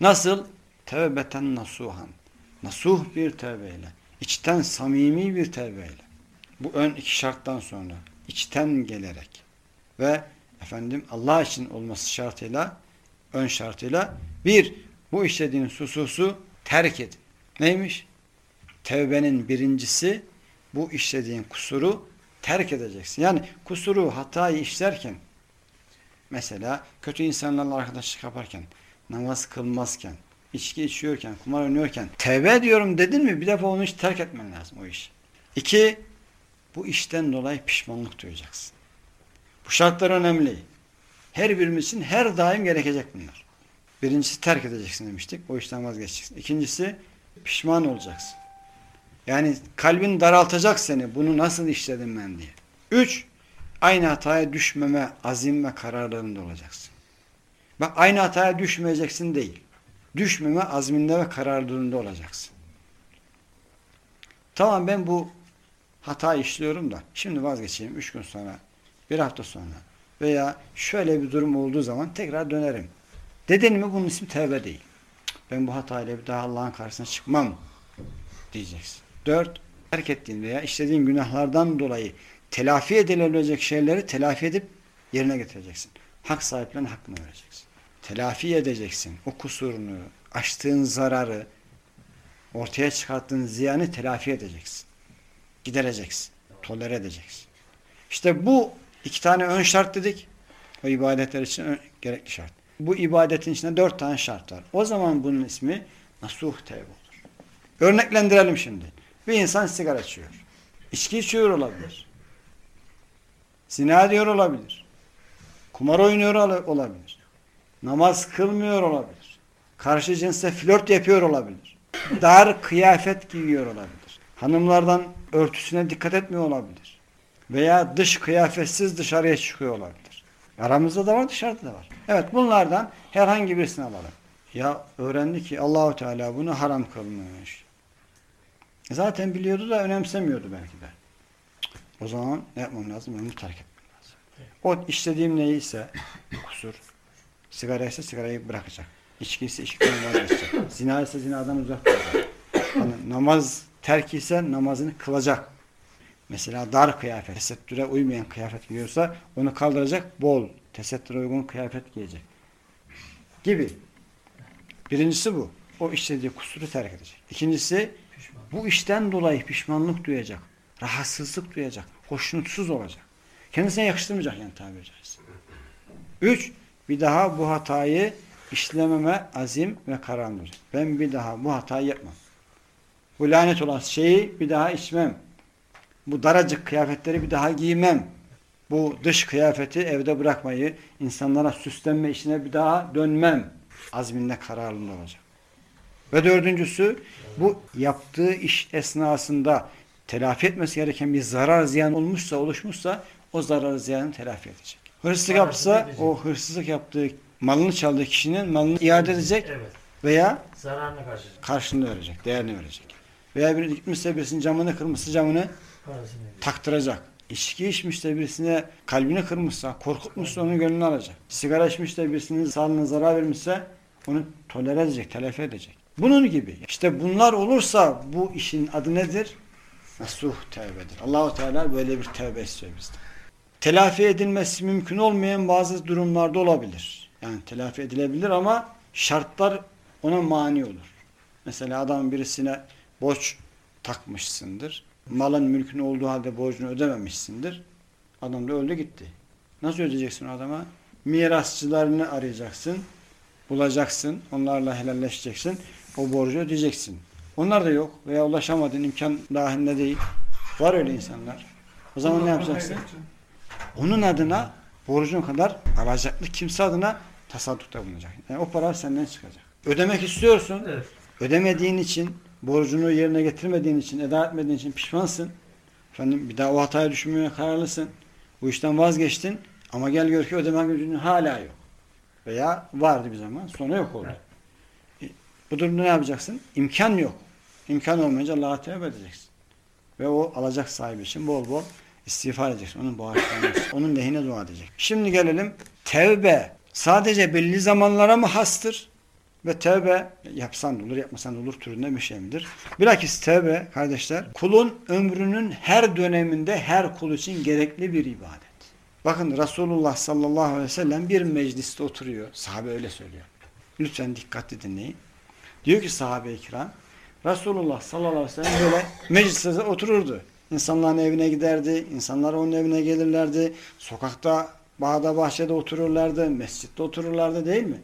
Nasıl? Tevbeten nasuhan. Nasuh bir tevbeyle. İçten samimi bir tevbeyle. Bu ön iki şarttan sonra. içten gelerek. Ve efendim Allah için olması şartıyla ön şartıyla bir bu işlediğiniz hususu terk edin. Neymiş? Tevbenin birincisi bu işlediğin kusuru terk edeceksin. Yani kusuru, hatayı işlerken mesela kötü insanlarla arkadaşlık yaparken, namaz kılmazken, içki içiyorken, kumar oynuyorken tevbe ediyorum dedin mi bir defa onu hiç terk etmen lazım o iş. İki, bu işten dolayı pişmanlık duyacaksın. Bu şartlar önemli. Her birimiz için her daim gerekecek bunlar. Birincisi terk edeceksin demiştik. O işten vazgeçeceksin. İkincisi pişman olacaksın. Yani kalbin daraltacak seni. Bunu nasıl işledim ben diye. Üç, aynı hataya düşmeme azim ve kararlarında olacaksın. Bak aynı hataya düşmeyeceksin değil. Düşmeme azminde ve kararlılığında olacaksın. Tamam ben bu hata işliyorum da şimdi vazgeçeyim. Üç gün sonra, bir hafta sonra veya şöyle bir durum olduğu zaman tekrar dönerim. Dedin mi bunun ismi tevbe değil. Ben bu hatayla bir daha Allah'ın karşısına çıkmam diyeceksin. Dört, terk ettiğin veya işlediğin günahlardan dolayı telafi edilebilecek şeyleri telafi edip yerine getireceksin. Hak sahiplerine hakkını vereceksin. Telafi edeceksin. O kusurunu, açtığın zararı, ortaya çıkarttığın ziyanı telafi edeceksin. Gidereceksin. Tolere edeceksin. İşte bu iki tane ön şart dedik. O ibadetler için gerekli şart. Bu ibadetin içinde dört tane şart var. O zaman bunun ismi nasuh tevbe olur. Örneklendirelim şimdi. Bir insan sigara içiyor. İçki içiyor olabilir. Zina diyor olabilir. Kumar oynuyor olabilir. Namaz kılmıyor olabilir. Karşı cinsle flört yapıyor olabilir. Dar kıyafet giyiyor olabilir. Hanımlardan örtüsüne dikkat etmiyor olabilir. Veya dış kıyafetsiz dışarıya çıkıyor olabilir. Aramızda da var dışarıda da var. Evet bunlardan herhangi birisini alalım. Ya öğrendi ki Allahu Teala bunu haram kılmış. Zaten biliyordu da önemsemiyordu belki de. O zaman ne yapmam lazım? Onu terk etmem lazım. O işlediğim neyse kusur. Sigara ise sigarayı bırakacak. İçki ise içkiden vazgeçecek. Zina ise zinadan uzak duracak. Yani namaz terk ise namazını kılacak. Mesela dar kıyafet, tesettüre uymayan kıyafet giyiyorsa onu kaldıracak, bol, tesettüre uygun kıyafet giyecek. Gibi. Birincisi bu. O işlediği kusuru terk edecek. İkincisi bu işten dolayı pişmanlık duyacak. Rahatsızlık duyacak. Hoşnutsuz olacak. Kendisine yakıştırmayacak yani tabiri caizse. Üç, bir daha bu hatayı işlememe azim ve kararlı. Ben bir daha bu hatayı yapmam. Bu lanet olan şeyi bir daha içmem. Bu daracık kıyafetleri bir daha giymem. Bu dış kıyafeti evde bırakmayı, insanlara süslenme işine bir daha dönmem. Azminde kararlı olacak. Ve dördüncüsü bu yaptığı iş esnasında telafi etmesi gereken bir zarar ziyan olmuşsa, oluşmuşsa o zarar ziyanını telafi edecek. Hırsızlık yapsa o hırsızlık yaptığı malını çaldığı kişinin malını iade edecek Evet. veya Zararını karşılayacak. karşılığını verecek, değerini verecek. Veya biri gitmişse birisinin camını kırmışsa camını. Taktıracak. İçki içmiş de birisine kalbini kırmışsa, korkutmuşsa onun gönlünü alacak. Sigara içmiş de birisinin sağlığına zarar vermişse onu tolere edecek, telafi edecek. Bunun gibi. İşte bunlar olursa bu işin adı nedir? Nasuh tevbedir. Allahu Teala böyle bir tevbe istiyor bizden. Telafi edilmesi mümkün olmayan bazı durumlarda olabilir. Yani telafi edilebilir ama şartlar ona mani olur. Mesela adam birisine borç takmışsındır. Malın mülkün olduğu halde borcunu ödememişsindir. Adam da öldü gitti. Nasıl ödeyeceksin adama? Mirasçılarını arayacaksın. Bulacaksın. Onlarla helalleşeceksin. O borcu ödeyeceksin. Onlar da yok veya ulaşamadığın imkan dahilinde değil. Var öyle insanlar. O zaman ne yapacaksın? Onun adına borcun kadar alacaklı kimse adına tasarrufta bulunacak. Yani o para senden çıkacak. Ödemek istiyorsun. Evet. Ödemediğin için, borcunu yerine getirmediğin için, eda etmediğin için pişmansın. Efendim bir daha o hataya düşmeye kararlısın. Bu işten vazgeçtin ama gel gör ki ödeme gücünün hala yok. Veya vardı bir zaman sonra yok oldu. E, bu durumda ne yapacaksın? İmkan yok. İmkan olmayınca Allah'a tevbe edeceksin. Ve o alacak sahibi için bol bol istiğfar edeceksin. Onun bağışlanması, onun lehine dua edecek. Şimdi gelelim tevbe sadece belli zamanlara mı hastır? Ve tevbe yapsan olur, yapmasan olur türünde bir şey midir? Bilakis tevbe kardeşler kulun ömrünün her döneminde her kul için gerekli bir ibadet. Bakın Resulullah sallallahu aleyhi ve sellem bir mecliste oturuyor. Sahabe öyle söylüyor. Lütfen dikkatli dinleyin. Diyor ki sahabe-i kiram Resulullah sallallahu aleyhi ve sellem böyle mecliste otururdu. İnsanların evine giderdi. insanlar onun evine gelirlerdi. Sokakta, bağda, bahçede otururlardı. Mescitte otururlardı değil mi?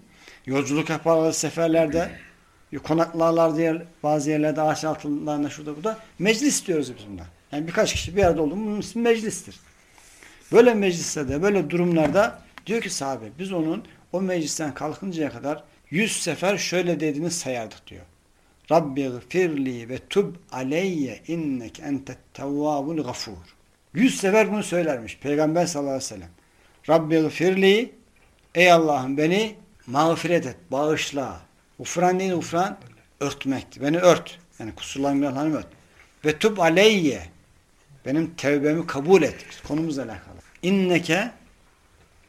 Yolculuk yaparlardı seferlerde. Konaklarlardı yer, bazı yerlerde ağaç altlarında şurada burada. Meclis diyoruz biz buna. Yani birkaç kişi bir arada oldu bunun ismi meclistir. Böyle meclislerde, böyle durumlarda diyor ki sahabe biz onun o meclisten kalkıncaya kadar yüz sefer şöyle dediğini sayardık diyor. Rabbi gfirli ve tub aleyye innek entet tevvabul gafur. Yüz sefer bunu söylermiş Peygamber sallallahu aleyhi ve sellem. Rabbi gfirli ey Allah'ım beni mağfiret et, bağışla. Ufran değil ufran örtmekti. Beni ört. Yani kusurlarım günahlarımı ört. Ve tub aleyye benim tevbemi kabul et. Konumuzla alakalı. İnneke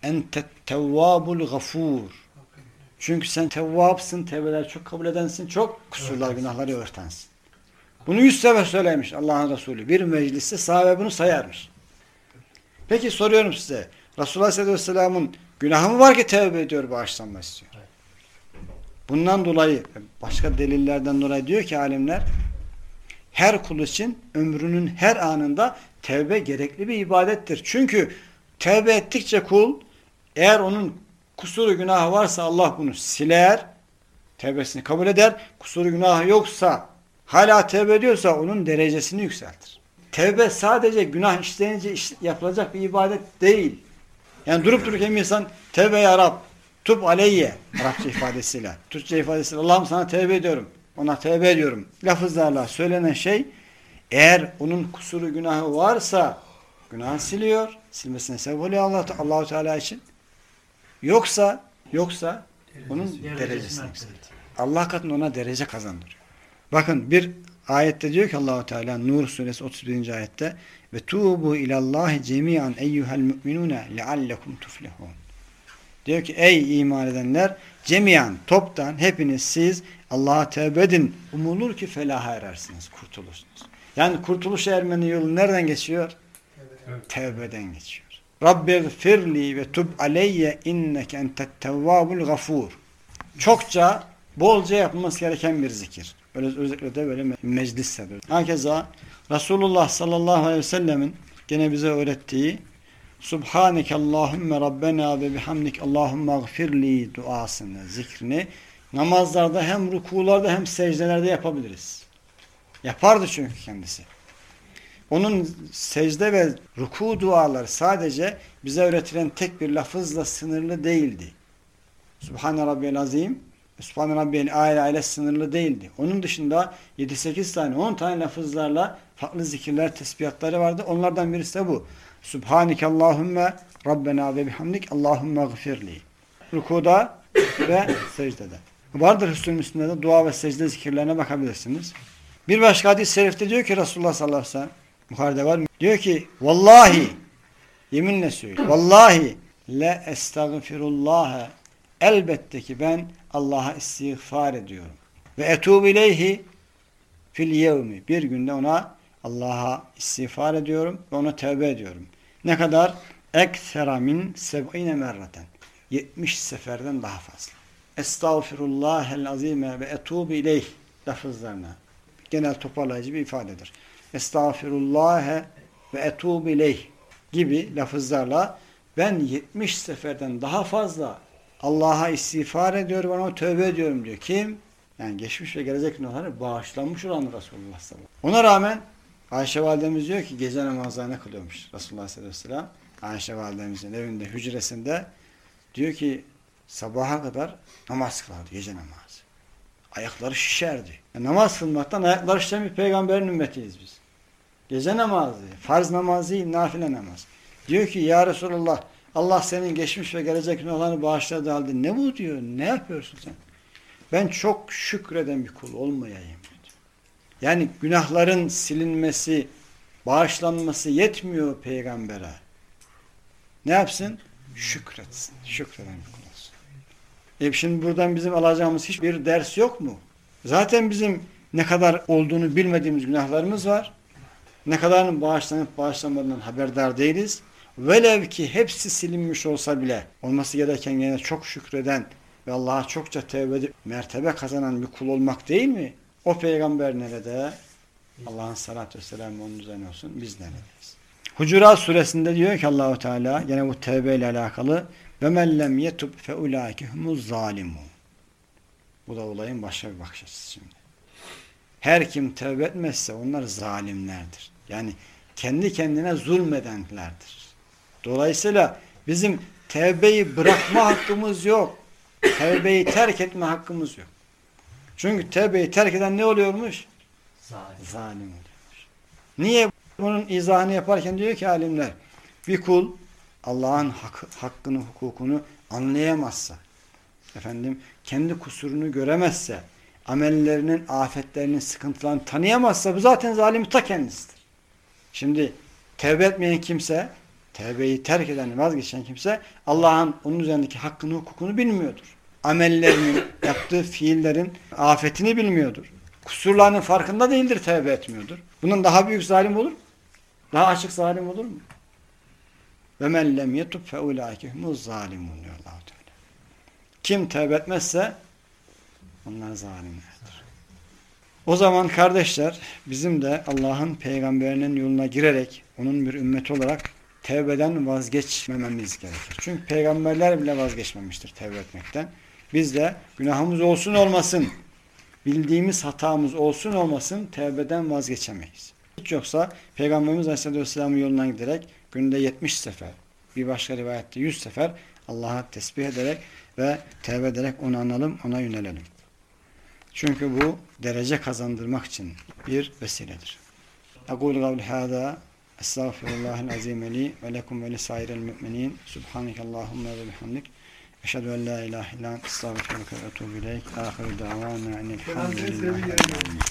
entet tevvabul gafur. Çünkü sen tevvapsın, tevbeler çok kabul edensin, çok kusurlar, günahları örtensin. Bunu yüz sefer söylemiş Allah'ın Resulü. Bir mecliste sahabe bunu sayarmış. Peki soruyorum size. Resulullah sallallahu aleyhi ve sellem'in günahı mı var ki tevbe ediyor, bağışlanma istiyor? Bundan dolayı, başka delillerden dolayı diyor ki alimler, her kul için ömrünün her anında tevbe gerekli bir ibadettir. Çünkü tevbe ettikçe kul, eğer onun kusuru günahı varsa Allah bunu siler, tevbesini kabul eder. Kusuru günahı yoksa, hala tevbe ediyorsa onun derecesini yükseltir. Tevbe sadece günah işleyince yapılacak bir ibadet değil. Yani durup dururken bir insan tevbe ya Rab, tub aleyye Arapça ifadesiyle, Türkçe ifadesiyle Allah'ım sana tevbe ediyorum, ona tevbe ediyorum. Lafızlarla söylenen şey eğer onun kusuru günahı varsa günah siliyor, silmesine sebep oluyor Allah Allahu Teala için. Yoksa yoksa onun derecesini yükseltiyor. Allah katında ona derece kazandırıyor. Bakın bir ayette diyor ki Allahu Teala Nur suresi 31. ayette ve tubu ilallahi cemian eyyuhel mu'minune leallekum tuflihun. Diyor ki ey iman edenler cemiyan toptan hepiniz siz Allah'a tevbe edin. Umulur ki felaha erersiniz, kurtulursunuz. Yani kurtuluş ermenin yolu nereden geçiyor? Evet. Tevbeden geçiyor. Rabbi firli ve tub aleyye inneke entet tevvabul gafur. Çokça, bolca yapılması gereken bir zikir. Böyle özellikle de böyle meclisse böyle. Hakeza Resulullah sallallahu aleyhi ve sellemin gene bize öğrettiği Subhaneke Allahümme Rabbena ve bihamdik Allahümme gfirli duasını, zikrini namazlarda hem rukularda hem secdelerde yapabiliriz. Yapardı çünkü kendisi. Onun secde ve ruku duaları sadece bize öğretilen tek bir lafızla sınırlı değildi. Subhane Rabbiyel Azim, Subhane Rabbiyel Aile Aile sınırlı değildi. Onun dışında 7-8 tane 10 tane lafızlarla farklı zikirler, tesbihatları vardı. Onlardan birisi de bu. Subhanike Allahümme Rabbena ve bihamdik Allahümme gfirli. Rukuda ve secdede. Vardır Hüsnü Müslüm'de de dua ve secde zikirlerine bakabilirsiniz. Bir başka hadis-i diyor ki Resulullah sallallahu aleyhi ve sellem Bukhari'de var. Diyor ki vallahi yeminle söylüyor. Vallahi le estağfirullah'a elbette ki ben Allah'a istiğfar ediyorum. Ve etubu ileyhi fil yevmi. Bir günde ona Allah'a istiğfar ediyorum ve ona tevbe ediyorum. Ne kadar? Eksera min seb'ine merraten. 70 seferden daha fazla. Estağfirullahel azime ve etubu ileyh lafızlarına. genel toparlayıcı bir ifadedir. Estağfirullah'e ve etûb ileyh gibi lafızlarla ben 70 seferden daha fazla Allah'a istiğfar ediyorum, ona tövbe ediyorum diyor. Kim? Yani geçmiş ve gelecek günahları bağışlanmış olan Resulullah sallallahu aleyhi ve sellem. Ona rağmen Ayşe validemiz diyor ki gece namazlarını kılıyormuş Resulullah sallallahu aleyhi ve sellem. Ayşe validemizin evinde, hücresinde diyor ki sabaha kadar namaz kılardı, gece namazı. Ayakları şişerdi. Yani namaz kılmaktan ayakları şişen bir peygamberin ümmetiyiz biz. Gece namazı, farz namazı nafile namaz. Diyor ki ya Resulullah Allah senin geçmiş ve gelecek günahlarını bağışladığı halde ne bu diyor, ne yapıyorsun sen? Ben çok şükreden bir kul olmayayım. Yani günahların silinmesi, bağışlanması yetmiyor peygambere. Ne yapsın? Şükretsin. Şükreden bir kul olsun. E şimdi buradan bizim alacağımız hiçbir ders yok mu? Zaten bizim ne kadar olduğunu bilmediğimiz günahlarımız var. Ne kadarının bağışlanıp bağışlanmadığından haberdar değiliz. Velev ki hepsi silinmiş olsa bile olması gereken yine çok şükreden ve Allah'a çokça tevbe edip mertebe kazanan bir kul olmak değil mi? O peygamber nerede? Allah'ın salatü vesselamı onun üzerine olsun. Biz neredeyiz? Hucurat suresinde diyor ki Allahu Teala gene bu tevbe ile alakalı ve men lem yetub fe zalimun. Bu da olayın başka bir bakış açısı şimdi. Her kim tevbe etmezse onlar zalimlerdir. Yani kendi kendine zulmedenlerdir. Dolayısıyla bizim tevbeyi bırakma hakkımız yok. Tevbeyi terk etme hakkımız yok. Çünkü tevbeyi terk eden ne oluyormuş? Zalim. Zalim oluyormuş. Niye? Bunun izahını yaparken diyor ki alimler bir kul Allah'ın hak, hakkını, hukukunu anlayamazsa efendim kendi kusurunu göremezse amellerinin, afetlerinin, sıkıntılarını tanıyamazsa bu zaten zalimin ta kendisidir. Şimdi tevbe etmeyen kimse, tevbeyi terk eden, vazgeçen kimse Allah'ın onun üzerindeki hakkını, hukukunu bilmiyordur. Amellerinin, yaptığı fiillerin afetini bilmiyordur. Kusurlarının farkında değildir, tevbe etmiyordur. Bunun daha büyük zalim olur? Daha açık zalim olur mu? Ve men lem yetub fe ulaike humuz zalimun diyor allah Teala. Kim tevbe etmezse onlar zalimlerdir. O zaman kardeşler bizim de Allah'ın peygamberinin yoluna girerek onun bir ümmeti olarak tevbeden vazgeçmememiz gerekir. Çünkü peygamberler bile vazgeçmemiştir tevbe etmekten. Biz de günahımız olsun olmasın, bildiğimiz hatamız olsun olmasın tevbeden vazgeçemeyiz. Hiç yoksa Peygamberimiz Aleyhisselatü Vesselam'ın yolundan giderek günde 70 sefer, bir başka rivayette 100 sefer Allah'a tesbih ederek ve tevbe ederek onu analım, ona yönelelim. Çünkü bu derece kazandırmak için bir vesiledir. Aqulu kavli أستغفر الله العظيم لي ولكم ولسائر المؤمنين. سبحانك اللهم وبحمدك. أشهد أن لا إله إلا أنت أستغفرك وأتوب إليك. آخر دعوانا عن الحمد لله